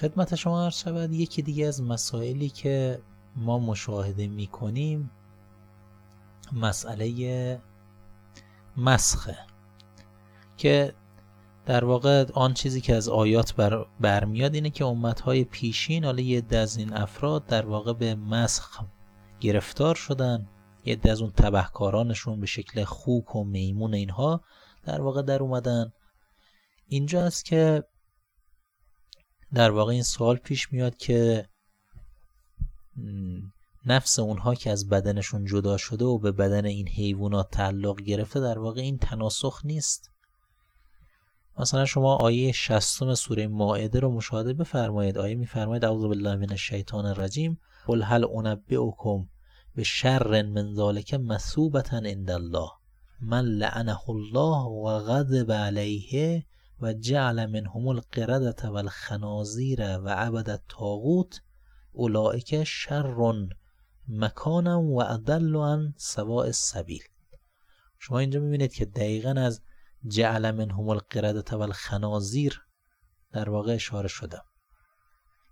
خدمت شما عرض شود. یکی دیگه از مسائلی که ما مشاهده می کنیم مسئله مسخه که در واقع آن چیزی که از آیات بر برمیاد اینه که امتهای پیشین حالا یه از این افراد در واقع به مسخ گرفتار شدن. یه از اون تبهکارانشون به شکل خوک و میمون اینها در واقع در اومدن. اینجا است که در واقع این سوال پیش میاد که نفس اونها که از بدنشون جدا شده و به بدن این حیوانات تعلق گرفته در واقع این تناسخ نیست. مثلا شما آیه 60 سوره مائده رو مشاهده بفرمایید. آیه میفرمایید اعوذ بالله من الشیطان الرجیم. قل هل انبئکم به شر من ذالک مثوبتا عند الله. من لعنه الله و غضب علیه و جعل منهم القردة و الخنازیر و عبد الطاغوت اولئک شر مکانا و ادل عن سواء السبیل. شما اینجا می‌بینید که دقیقا از جعل منهم القردة و الخنازیر در واقع اشاره شده.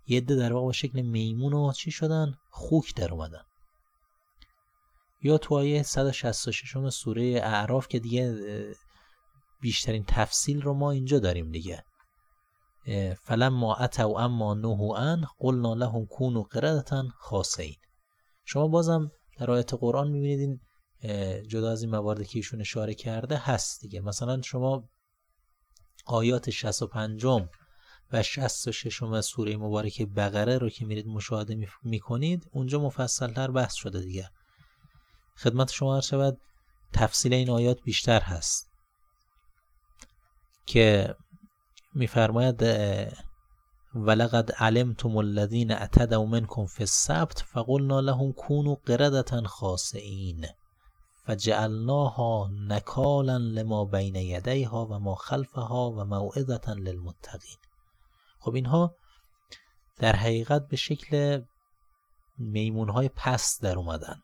یه عده در واقع شکل میمون و چی شدن؟ خوک در اومدن. یا تو آیه 166 سوره اعراف که دیگه بیشترین تفصیل رو ما اینجا داریم دیگه. فلما اتوا اما نهوا قلنا لهم کونوا قردتا خاصین شما بازم در آیت قرآن می‌بینید این جدا از این مواردی که ایشون اشاره کرده هست دیگه. مثلا شما آیات 65 و 66 سوره مبارکه بقره رو که میرید مشاهده می‌کنید اونجا مفصل تر بحث شده دیگه. خدمت شما هر شود تفصیل این آیات بیشتر هست. که میفرماید ولقد علمتم الذين اعتدوا منكم في السبت فقلنا لهم كونوا قردة خاسئين فجعلناها نکالا لما بین یدیها و ما خلفها و موعظة للمتقین. خب اینها در حقیقت به شکل میمون های پست در اومدن.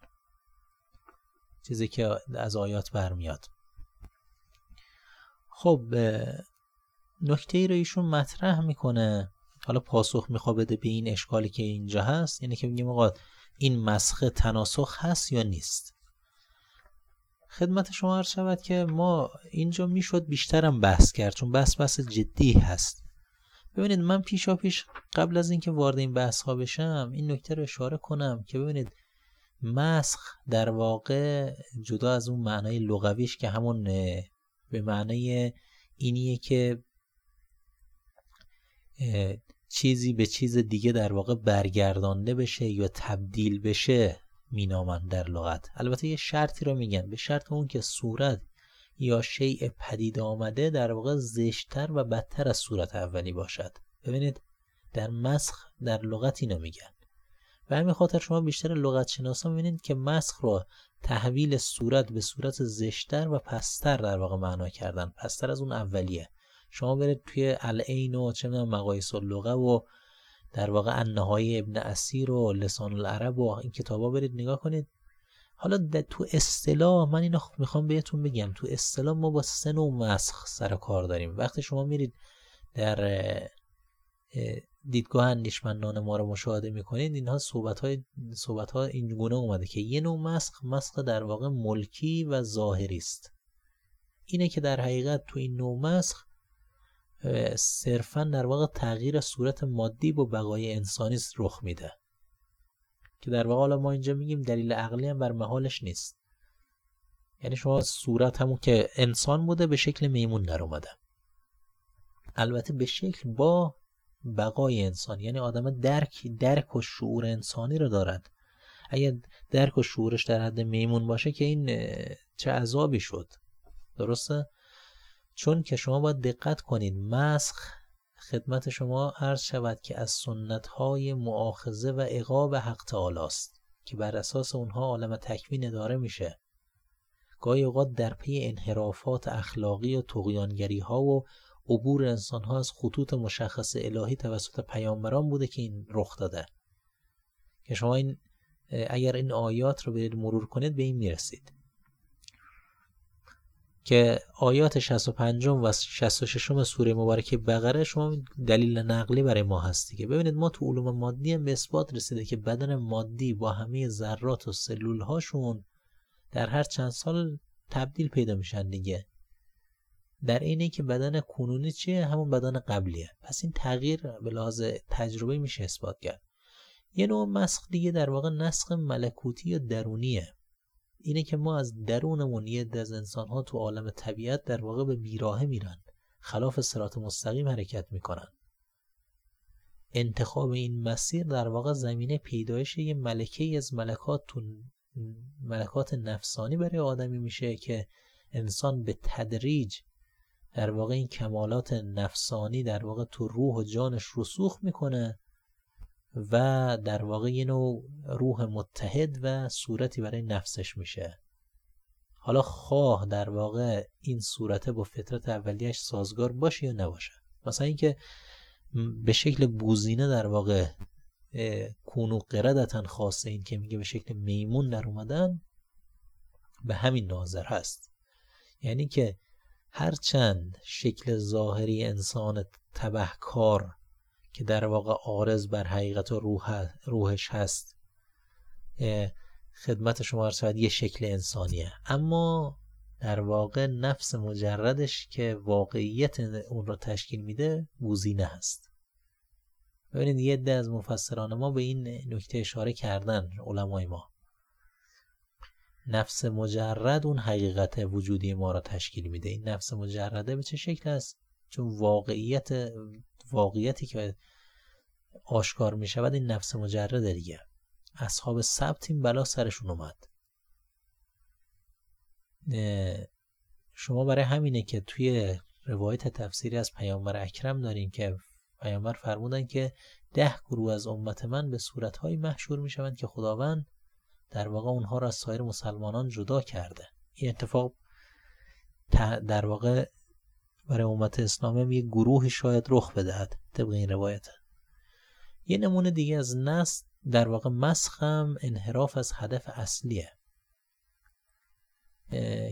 چیزی که از آیات برمیاد. خب نکته ای رو ایشون مطرح می‌کنه. حالا پاسخ میخوا بده به این اشکالی که اینجا هست. اینه که میگیم آقا این مسخه تناسخ هست یا نیست؟ خدمت شما عرض شود که ما اینجا می‌شد بیشترم بحث کرد چون بحث بحث جدی هست. ببینید من پیشا پیش قبل از اینکه وارد این بحث ها بشم این نکته رو اشاره کنم که ببینید مسخ در واقع جدا از اون معنای لغویش که همون به معنای اینیه که چیزی به چیز دیگه در واقع برگردانده بشه یا تبدیل بشه مینامن در لغت. البته یه شرطی رو میگن. به شرط اون که صورت یا شیء پدید آمده در واقع زشتر و بدتر از صورت اولی باشد. ببینید در مسخ در لغت اینو میگن. و همین خاطر شما بیشتر لغت شناسا می‌بینید که مسخ رو تحویل صورت به صورت زشتر و پستر در واقع معنا کردن. پستر از اون اولیه. شما برید توی العین و چه مقایس اللغه و در واقع النهای ابن اسیر و لسان العرب و این کتابا برید نگاه کنید. حالا تو اصطلاح من اینو می‌خوام بهتون بگم. تو اصطلاح ما با سه نوع مسخ سر کار داریم. وقتی شما میرید در دیدگاه اندیشمندان ما رو مشاهده می‌کنید اینها صحبت های صحبت ها این اومده که یه نوع مسخ مسخ در واقع ملکی و ظاهری است. اینه که در حقیقت تو این نوع مسخ صرفا در واقع تغییر صورت مادی با بقای انسانی رخ میده. که در واقع حالا ما اینجا میگیم دلیل عقلی هم بر محالش نیست. یعنی شما صورت همون که انسان بوده به شکل میمون در اومده. البته به شکل با بقای انسان یعنی آدم درک درک و شعور انسانی رو دارد اگر درک و شعورش در حد میمون باشه که این چه عذابی شد. درسته؟ چون که شما باید دقت کنید مسخ خدمت شما عرض شود که از سنت های معاخذه و عقاب حق تعالی است که بر اساس اونها عالم تکوین داره میشه. گاهی اوقات در پی انحرافات اخلاقی و تقیانگری ها و عبور انسان ها از خطوط مشخص الهی توسط پیامبران بوده که این رخ داده. که شما این اگر این آیات رو برید مرور کنید به این می‌رسید. که آیات 65 و 66 سوره مبارکه بقره شما دلیل نقلی برای ما هست دیگه ببینید ما تو علوم مادی هم به اثبات رسیده که بدن مادی با همه ذرات و سلول هاشون در هر چند سال تبدیل پیدا میشن دیگه. در اینه که بدن کنونی چیه؟ همون بدن قبلیه. پس این تغییر به لحاظ تجربه میشه اثبات کرد. یه نوع مسخ دیگه در واقع نسخ ملکوتی یا درونیه. اینه که ما از درونمون یه از انسان ها تو عالم طبیعت در واقع به بیراهه میرن. خلاف سرات مستقیم حرکت می‌کنن. انتخاب این مسیر در واقع زمینه پیدایش یه ملکه از ملکات تو ملکات نفسانی برای آدمی میشه که انسان به تدریج در واقع این کمالات نفسانی در واقع تو روح و جانش رسوخ می‌کنه و در واقع یه نوع روح متحد و صورتی برای نفسش میشه. حالا خواه در واقع این صورته با فطرت اولیش سازگار باشه یا نباشه؟ مثلا اینکه به شکل بوزینه در واقع کونو قردتن خاصه این که میگه به شکل میمون در اومدن به همین ناظر هست. یعنی که هرچند شکل ظاهری انسان تبهکار که در واقع آرز بر حقیقت و روح روحش هست خدمت شما شاید یه شکل انسانیه. اما در واقع نفس مجردش که واقعیت اون رو تشکیل میده بوزینه هست. ببینید یه ده از مفسران ما به این نکته اشاره کردن علمای ما. نفس مجرد اون حقیقت وجودی ما را تشکیل میده. این نفس مجرده به چه شکل است؟ چون واقعیت واقعیتی که آشکار می شود این نفس مجرد دیگه. اصحاب سبت این بلا سرشون اومد. شما برای همینه که توی روایت تفسیری از پیامبر اکرم داریم که پیامبر فرمودن که ده گروه از امت من به صورتهایی محشور می شوند که خداوند در واقع اونها را از سایر مسلمانان جدا کرده. این اتفاق در واقع برای امت اسلامی یک گروهی شاید رخ بدهد طبق این روایت. یه نمونه دیگه از نسل در واقع مسخ هم انحراف از هدف اصلیه.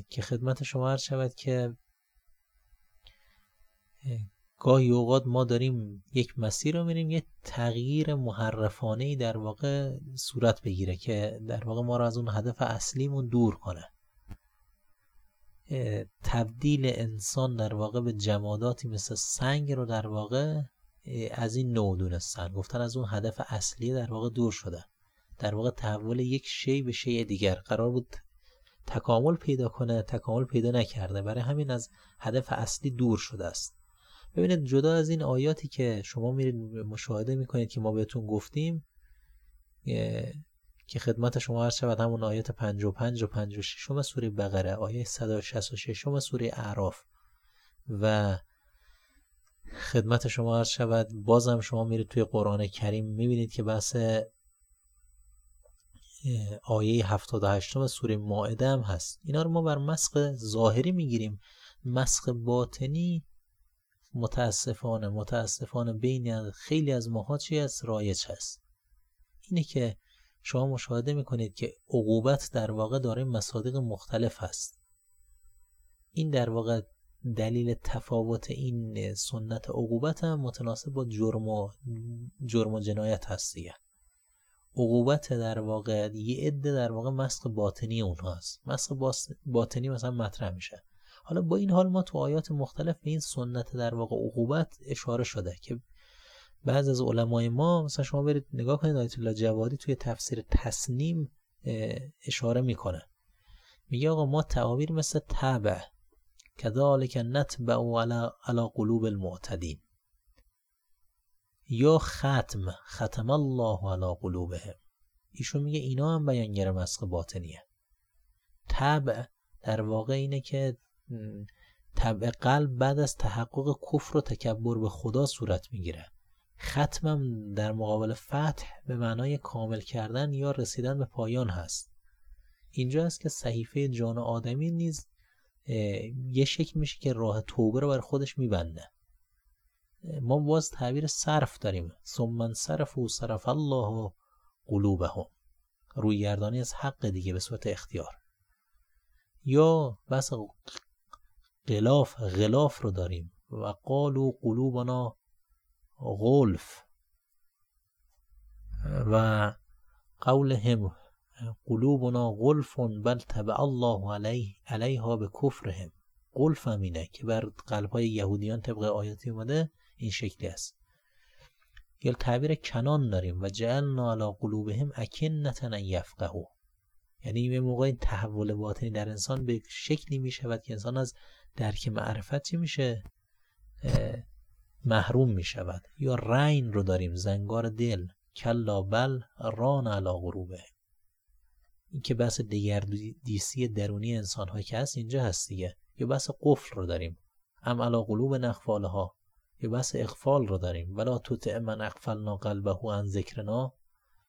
که خدمت شما عرض شود که گاهی اوقات ما داریم یک مسیر رو میریم یه تغییر محرفانه در واقع صورت بگیره که در واقع ما رو از اون هدف اصلیمون دور کنه. تبدیل انسان در واقع به جماداتی مثل سنگ رو در واقع از این نوع دونستن. گفتن از اون هدف اصلی در واقع دور شده در واقع تحول یک شی به شی دیگر. قرار بود تکامل پیدا کنه تکامل پیدا نکرده. برای همین از هدف اصلی دور شده است. ببینید جدا از این آیاتی که شما میرید مشاهده می‌کنید که ما بهتون گفتیم که خدمت شما عرض شود همون آیات 55 و 56 سوره بقره آیه 166 سوره اعراف. و خدمت شما عرض شود بازم شما میرید توی قرآن کریم می‌بینید که بحث آیه 78 سوره ماعده هم هست. اینا رو ما بر مسخ ظاهری می‌گیریم. مسخ باطنی متاسفانه متاسفانه بین خیلی از ماها چی از رایج هست. اینه که شما مشاهده می‌کنید که عقوبت در واقع داره مصادیق مختلف هست. این در واقع دلیل تفاوت این سنت عقوبت هم متناسب با جرم و, جرم و جنایت هست دیگه. عقوبت در واقع یه عده در واقع مسخ باطنی اونهاست مسخ باطنی مثلا مطرح میشه. حالا با این حال ما تو آیات مختلف به این سنت در واقع عقوبت اشاره شده که بعض از علمای ما مثلا شما برید نگاه کنید آیت الله جوادی توی تفسیر تصنیم اشاره می‌کنه. میگه آقا ما تعابیر مثل تبع کذالک نتبع علی قلوب المعتدین. یا ختم ختم الله علی قلوبهم. ایشون میگه اینا هم بیانگر مسخ باطنیه. تبع در واقع اینه که طبع قلب بعد از تحقق کفر و تکبر به خدا صورت می‌گیره. ختمم در مقابل فتح به معنای کامل کردن یا رسیدن به پایان هست. اینجا است که صحیفه جان آدمی نیز یه شکل میشه که راه توبه رو بر خودش میبنده. ما باز تعبیر صرف داریم. ثم صرف و صرف الله قلوبهم. روی گردانی از حق دیگه به صورت اختیار. یا بس غلاف غلاف رو داریم. و قالو قلوبنا غلف. و قولهم قلوبنا غلف بل تبع الله علیه علیها به کفرهم قلف هم اینه که بر قلبهای یهودیان طبق آیاتی اومده این شکلی است. یا تعبیر کنان داریم. و جعلنا علی قلوبهم اکنتا ان یفقهوا. یعنی یه موقع این تحول باطنی در انسان به شکلی می شود که انسان از درک معرفت چی میشه؟ محروم می شود یا رین رو داریم زنگار دل. کلا بل ران علا غروبه. این که بحث دیسی درونی انسان ها که هست اینجا هست دیگه. یا بحث قفل رو داریم. ام علا قلوب نخفالها. یا بحث اقفال رو داریم. ولا تو من اقفلنا قلبه عن ذکرنا.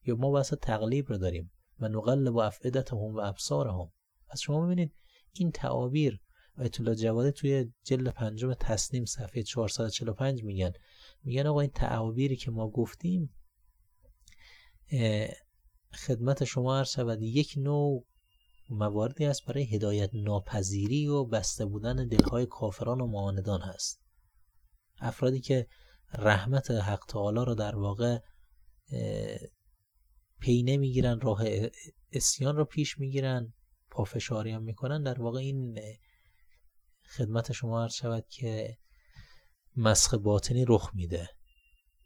یا ما بحث تقلیب رو داریم. و نقلب و افعدتهم و ابصارهم. پس شما ببینید این تعابیر آیت جواده توی جلد پنجم تسنیم صفحه 445 میگن. میگن آقا این تعابیری که ما گفتیم خدمت شما عرض شود یک نوع مواردی است برای هدایت ناپذیری و بسته بودن دلهای کافران و معاندان هست. افرادی که رحمت حق تعالی رو در واقع پی نمی‌گیرن راه اسیان رو پیش می‌گیرن پافشاری هم می‌کنن در واقع این خدمت شما عرض شود که مسخ باطنی رخ میده.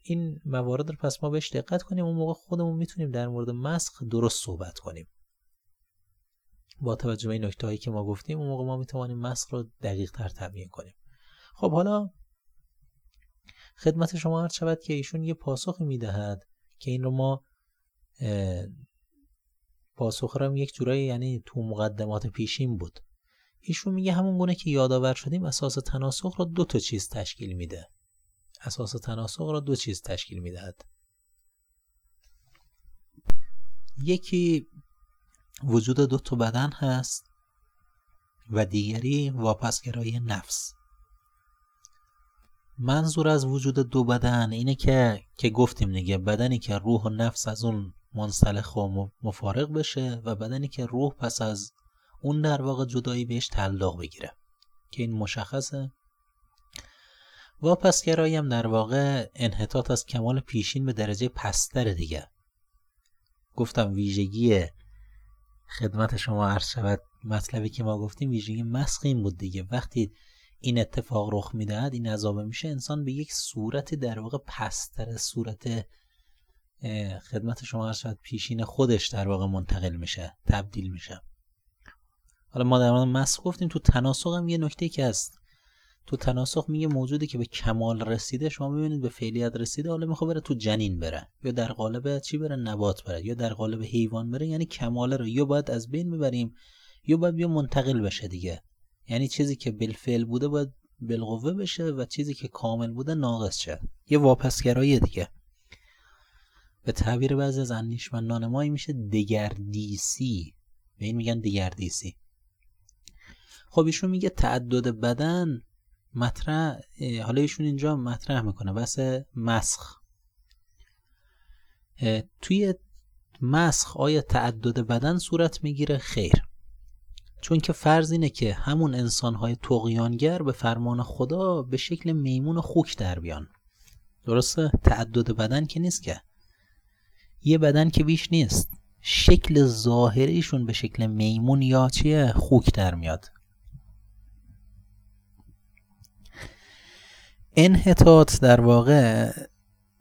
این موارد رو پس ما بهش دقت کنیم. اون موقع خودمون می‌تونیم در مورد مسخ درست صحبت کنیم. با توجه به این نکته هایی که ما گفتیم اون موقع ما می‌توانیم مسخ رو دقیق تر تبیین کنیم. خب حالا خدمت شما عرض شود که ایشون یه پاسخ می‌دهد که این رو ما پاسخ رو یک جورایی یعنی تو مقدمات پیشین بود. ایشون میگه همون گونه که یادآور شدیم اساس تناسخ رو دو تا چیز تشکیل میده. اساس تناسخ را دو چیز تشکیل می‌دهد. یکی وجود دو تا بدن هست و دیگری واپسگرایی نفس. منظور از وجود دو بدن اینه که که گفتیم دیگه بدنی که روح و نفس از اون منسلخ و مفارق بشه و بدنی که روح پس از اون در واقع جدایی بهش تعلق بگیره که این مشخصه. واپسگرایی هم در واقع انحطاط از کمال پیشین به درجه پستر دیگه. گفتم ویژگی خدمت شما عرض شود مطلبی که ما گفتیم ویژگی مسخ این بود دیگه. وقتی این اتفاق رخ می‌دهد این عذابه میشه انسان به یک صورت در واقع پستر صورت خدمت شما عرض شود پیشین خودش در واقع منتقل میشه تبدیل میشه. حالا ما در مورد مسخ گفتیم تو تناسق هم یه نکته که هست. تو تناسخ میگه موجودی که به کمال رسیده شما ببینید به فعلیت رسیده حالا می‌خواد بره تو جنین بره یا در قالب چی بره؟ نبات بره یا در قالب حیوان بره یعنی کماله رو یا باید از بین می‌بریم یا باید بیا منتقل بشه دیگه. یعنی چیزی که بالفعل بوده باید بالقوه بشه و چیزی که کامل بوده ناقص شه. یه واپسگرایی دیگه. به تعبیر بعضی از اندیشمندان ما میشه دگردیسی. به این میگن دگردیسی. خب ایشون میگه تعدد بدن مطرح حالا ایشون اینجا مطرح می‌کنه بس مسخ. توی مسخ آیا تعدد بدن صورت می‌گیره؟ خیر. چون که فرض اینه که همون انسانهای تقیانگر به فرمان خدا به شکل میمون خوک در بیان. درسته؟ تعدد بدن که نیست که. یه بدن که بیش نیست. شکل ظاهریشون به شکل میمون یا چیه؟ خوک در میاد. انحطاط در واقع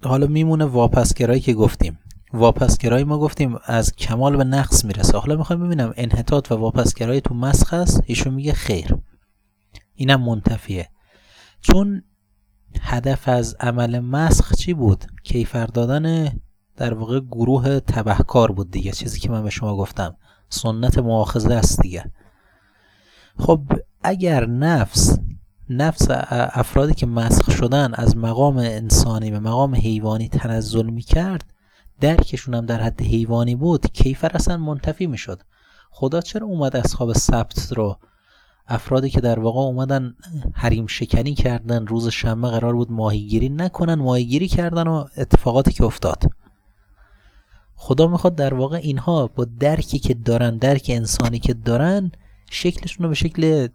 حالا میمونه واپسگرایی که گفتیم. واپسگرایی ما گفتیم از کمال به نقص می‌رسه. حالا می‌خوایم ببینم انحطاط و واپسگرایی تو مسخ هست ایشون میگه خیر. اینم منتفیه. چون هدف از عمل مسخ چی بود؟ کیفر دادن در واقع گروه تبهکار بود دیگه. چیزی که من به شما گفتم. سنت مؤاخذه است دیگه. خب اگر نفس نفس افرادی که مسخ شدن از مقام انسانی به مقام حیوانی تنزل می کرد درکشون هم در حد حیوانی بود. کیفر اصلا منتفی می شد خدا چرا اومد اصحاب سبت رو؟ افرادی که در واقع اومدن حریم شکنی کردن روز شنبه قرار بود ماهیگیری نکنن ماهیگیری کردن و اتفاقاتی که افتاد. خدا می‌خواد در واقع اینها با درکی که دارن درک انسانی که دارن شکلشون رو به شکل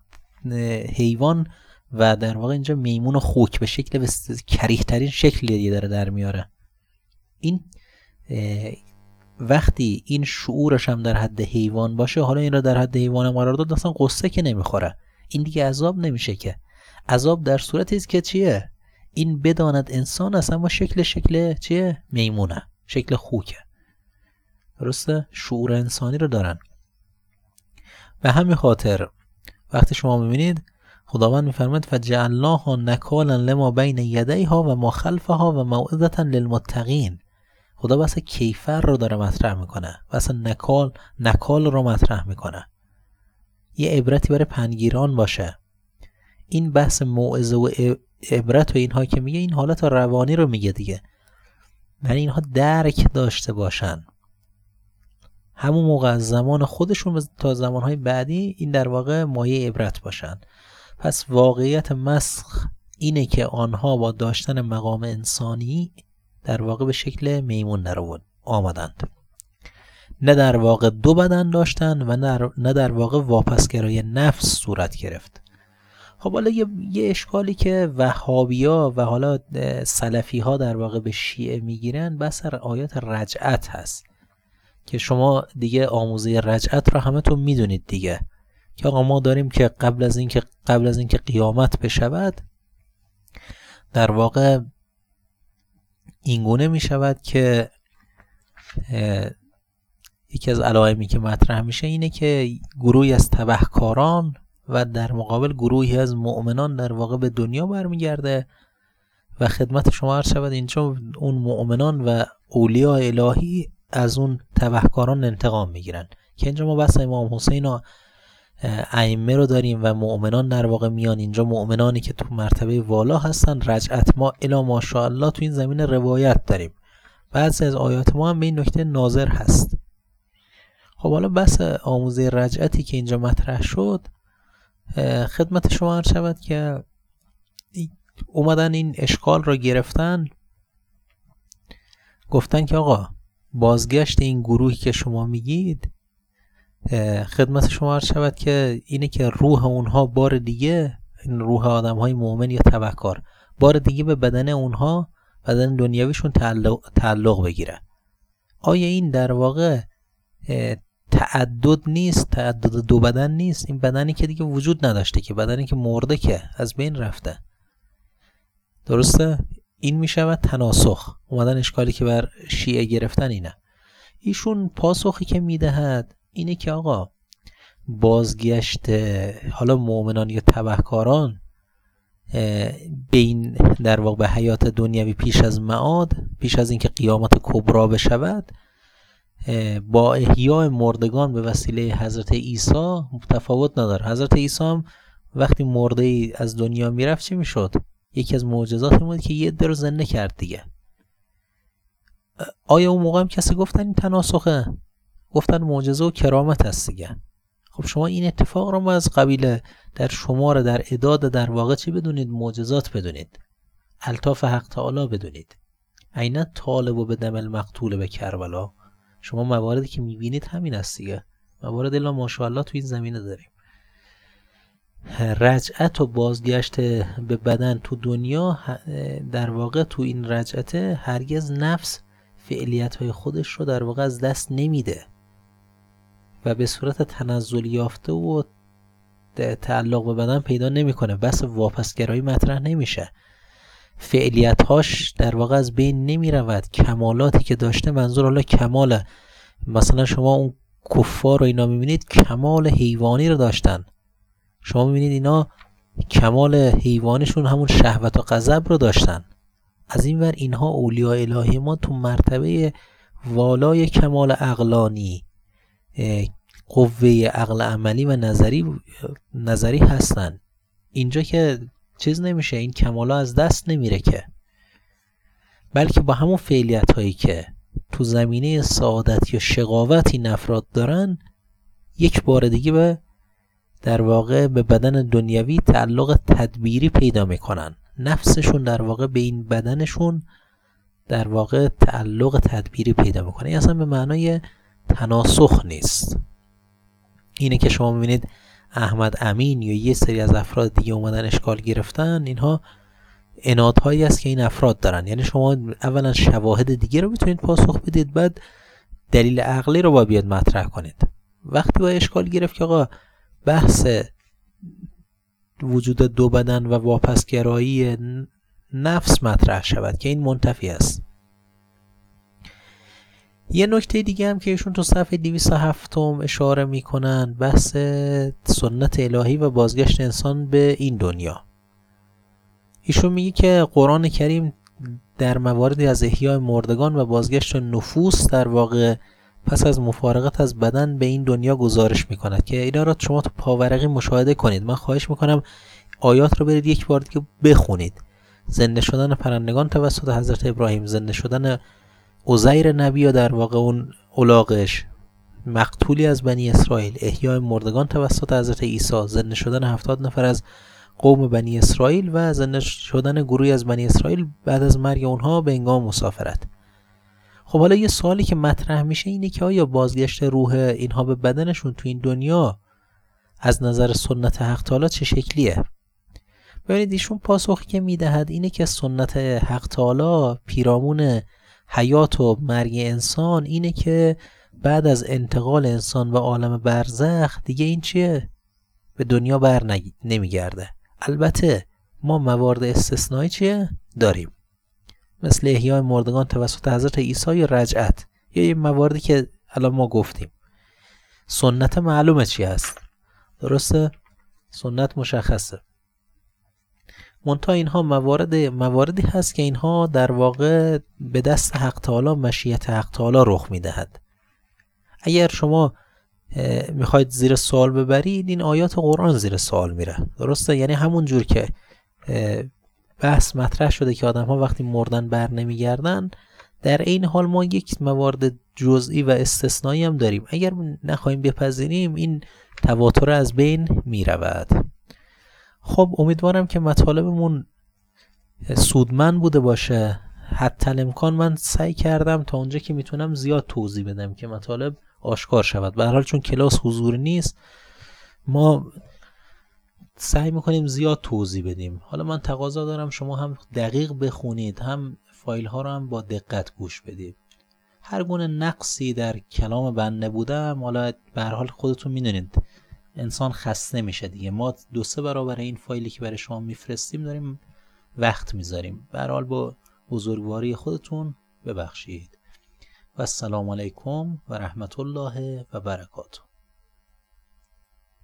حیوان و در واقع اینجا میمون خوک به شکل کریه ترین شکلی داره در میاره. این وقتی این شعورش هم در حد حیوان باشه حالا این را در حد حیوان قرار داد اصلا قصه که نمی‌خوره. این دیگه عذاب نمیشه که. عذاب در صورتی است که چیه؟ این بداند انسان است اما شکل شکل چیه؟ میمونه. شکل خوکه. درسته؟ شعور انسانی رو دارن. به همین خاطر وقتی شما می‌بینید خداوند میفرماید فجعلناها نکالا لما بین یدیها و ما خلفها و موعظه للمتقین خدا بس کیفر رو داره مطرح می‌کنه. بس نکال نکال رو مطرح می‌کنه. یه عبرتی برای پنگیران باشه. این بحث موعظه و عبرت و اینها که میگه این حالت روانی رو میگه دیگه. یعنی اینها درک داشته باشن. همون موقع از زمان خودشون تا زمانهای بعدی این در واقع مایه عبرت باشن. پس واقعیت مسخ اینه که آنها با داشتن مقام انسانی در واقع به شکل میمون در آمدند. نه در واقع دو بدن داشتند و نه در واقع واپسگرای نفس صورت گرفت. خب حالا یه, اشکالی که وهابیا و حالا سلفی ها در واقع به شیعه می‌گیرن بسر آیات رجعت هست. که شما دیگه آموزه رجعت رو همه تو می‌دونید دیگه. که آقا ما داریم که قبل از اینکه قبل از اینکه قیامت بشود در واقع اینگونه می شود که یکی از علائمی که مطرح میشه اینه که گروهی از تبهکاران و در مقابل گروهی از مؤمنان در واقع به دنیا برمیگرده و خدمت شما عرض شود اینجا اون مؤمنان و اولیاء الهی از اون تبهکاران انتقام می‌گیرن. که اینجا ما بس امام حسین و ائمه رو داریم و مؤمنان در واقع میان اینجا. مؤمنانی که تو مرتبه والا هستن رجعت ما الا ماشاءالله تو این زمین روایت داریم. بعضی از آیات ما هم به این نکته ناظر هست. خب حالا بس آموزه رجعتی که اینجا مطرح شد خدمت شما عرض شود که اومدن این اشکال را گرفتن. گفتن که آقا بازگشت این گروهی که شما میگید خدمت شما عرض شود که اینه که روح اونها بار دیگه این روح آدم های مؤمن یا تبکار بار دیگه به بدن اونها بدن دنیاویشون تعلق, تعلق بگیره. آیا این در واقع تعدد نیست؟ تعدد دو بدن نیست؟ این بدنی که دیگه وجود نداشته که بدنی که مرده که از بین رفته. درسته؟ این می شود تناسخ. اومدن اشکالی که بر شیعه گرفتن اینه. ایشون پاسخی که می‌دهد اینه که آقا بازگشت حالا مؤمنان یا تبهکاران بین در واقع به حیات دنیوی پیش از معاد پیش از اینکه قیامت کبرا بشود با احیاء مردگان به وسیله حضرت عیسی تفاوت نداره. حضرت عیسی هم وقتی مرده ای از دنیا می‌رفت چی می‌شد؟ یکی از معجزات بود که یه در زنده کرد دیگه. آیا اون موقع هم کسی گفتن این تناسخه؟ گفتن معجزه و کرامت هست دیگه. خب شما این اتفاق رو ما از قبیل در شمار در اداد در واقع چی بدونید؟ معجزات بدونید. الطاف حق تعالی بدونید. عینا طالب و به دم المقتول به کربلا. شما مواردی که می‌بینید همین است دیگه. موارد الا ماشاءالله تو این زمینه داریم. رجعت و بازگشت به بدن تو دنیا در واقع تو این رجعت هرگز نفس فعلیت های خودش رو در واقع از دست نمیده. و به صورت تنزل یافته و تعلق به بدن پیدا نمی‌کنه. بس واپسگرایی مطرح نمیشه. فعلیت هاش در واقع از بین نمی رود کمالاتی که داشته منظور حالا کمال. مثلا شما اون کفار رو اینا می‌بینید کمال حیوانی رو داشتن. شما می‌بینید اینا کمال حیوانشون همون شهوت و غضب رو داشتن. از این ور اینها اولیاء الهی ما تو مرتبه والای کمال اقلانی. قوه عقل عملی و نظری نظری هستن. اینجا که چیز نمیشه این کمالا از دست نمیره که. بلکه با همون فعلیت هایی که تو زمینه سعادت یا شقاوت این افراد دارن یک بار دیگه به در واقع به بدن دنیوی تعلق تدبیری پیدا می‌کنن. نفسشون در واقع به این بدنشون در واقع تعلق تدبیری پیدا می‌کنه. اصلا به معنای تناسخ نیست. اینه که شما می‌بینید احمد امین یا یه سری از افراد دیگه اومدن اشکال گرفتن اینها انادهایی است که این افراد دارن. یعنی شما اولا شواهد دیگه رو می‌تونید پاسخ بدید بعد دلیل عقلی رو با بیاد مطرح کنید. وقتی با اشکال گرفت که آقا بحث وجود دو بدن و واپسگرایی نفس مطرح شود که این منتفی است. یه نکته دیگه هم که ایشون تو صفحه 207 اشاره می‌کنن بحث سنت الهی و بازگشت انسان به این دنیا. ایشون میگه که قرآن کریم در مواردی از احیای مردگان و بازگشت نفوس در واقع پس از مفارقت از بدن به این دنیا گزارش می‌کند که اینا را شما تو پاورقی مشاهده کنید. من خواهش می‌کنم آیات رو برید یک بار دیگه بخونید. زنده شدن پرندگان توسط حضرت ابراهیم زنده شدن عزیر نبی یا در واقع اون اولاغش مقتولی از بنی اسرائیل. احیای مردگان توسط حضرت عیسی. زنده شدن هفتاد نفر از قوم بنی اسرائیل و زنده شدن گروهی از بنی اسرائیل بعد از مرگ اونها به انگام مسافرت. خب حالا یه سوالی که مطرح میشه اینه که آیا بازگشت روح اینها به بدنشون تو این دنیا از نظر سنت حق تعالی چه شکلیه؟ ببینید ایشون پاسخی که می‌دهد اینه که سنت حق تعالی پیرامون حیات و مرگ انسان اینه که بعد از انتقال انسان و عالم برزخ دیگه این چیه؟ به دنیا بر نمیگرده. البته ما موارد استثنایی چیه؟ داریم. مثل احیای مردگان توسط حضرت عیسی یا رجعت. یا یه مواردی که الان ما گفتیم. سنت معلومه چی هست؟ درسته؟ سنت مشخصه. منتها اینها موارد مواردی هست که اینها در واقع به دست حق تعالی مشیت حق تعالی رخ می‌دهد. اگر شما می‌خواید زیر سوال ببرید این آیات قرآن زیر سوال میره. درسته؟ یعنی همون جور که بحث مطرح شده که آدم ها وقتی مردن بر نمیگردن در این حال ما یک موارد جزئی و استثنایی هم داریم. اگر نخواهیم بپذیریم این تواتر از بین می‌رود. خب امیدوارم که مطالبمون سودمند بوده باشه. حتی امکان من سعی کردم تا اونجا که می‌تونم زیاد توضیح بدم که مطالب آشکار شود. به حال چون کلاس حضوری نیست ما سعی می‌کنیم زیاد توضیح بدیم. حالا من تقاضا دارم شما هم دقیق بخونید هم فایل ها رو هم با دقت گوش بدید. هر گونه نقصی در کلام بنده بودم حالا به حال خودتون می‌دونید. انسان خسته میشه دیگه. ما دو سه برابر این فایلی که برای شما میفرستیم داریم وقت می‌ذاریم. به حال با بزرگواری خودتون ببخشید. و السلام علیکم و رحمت الله و برکاته.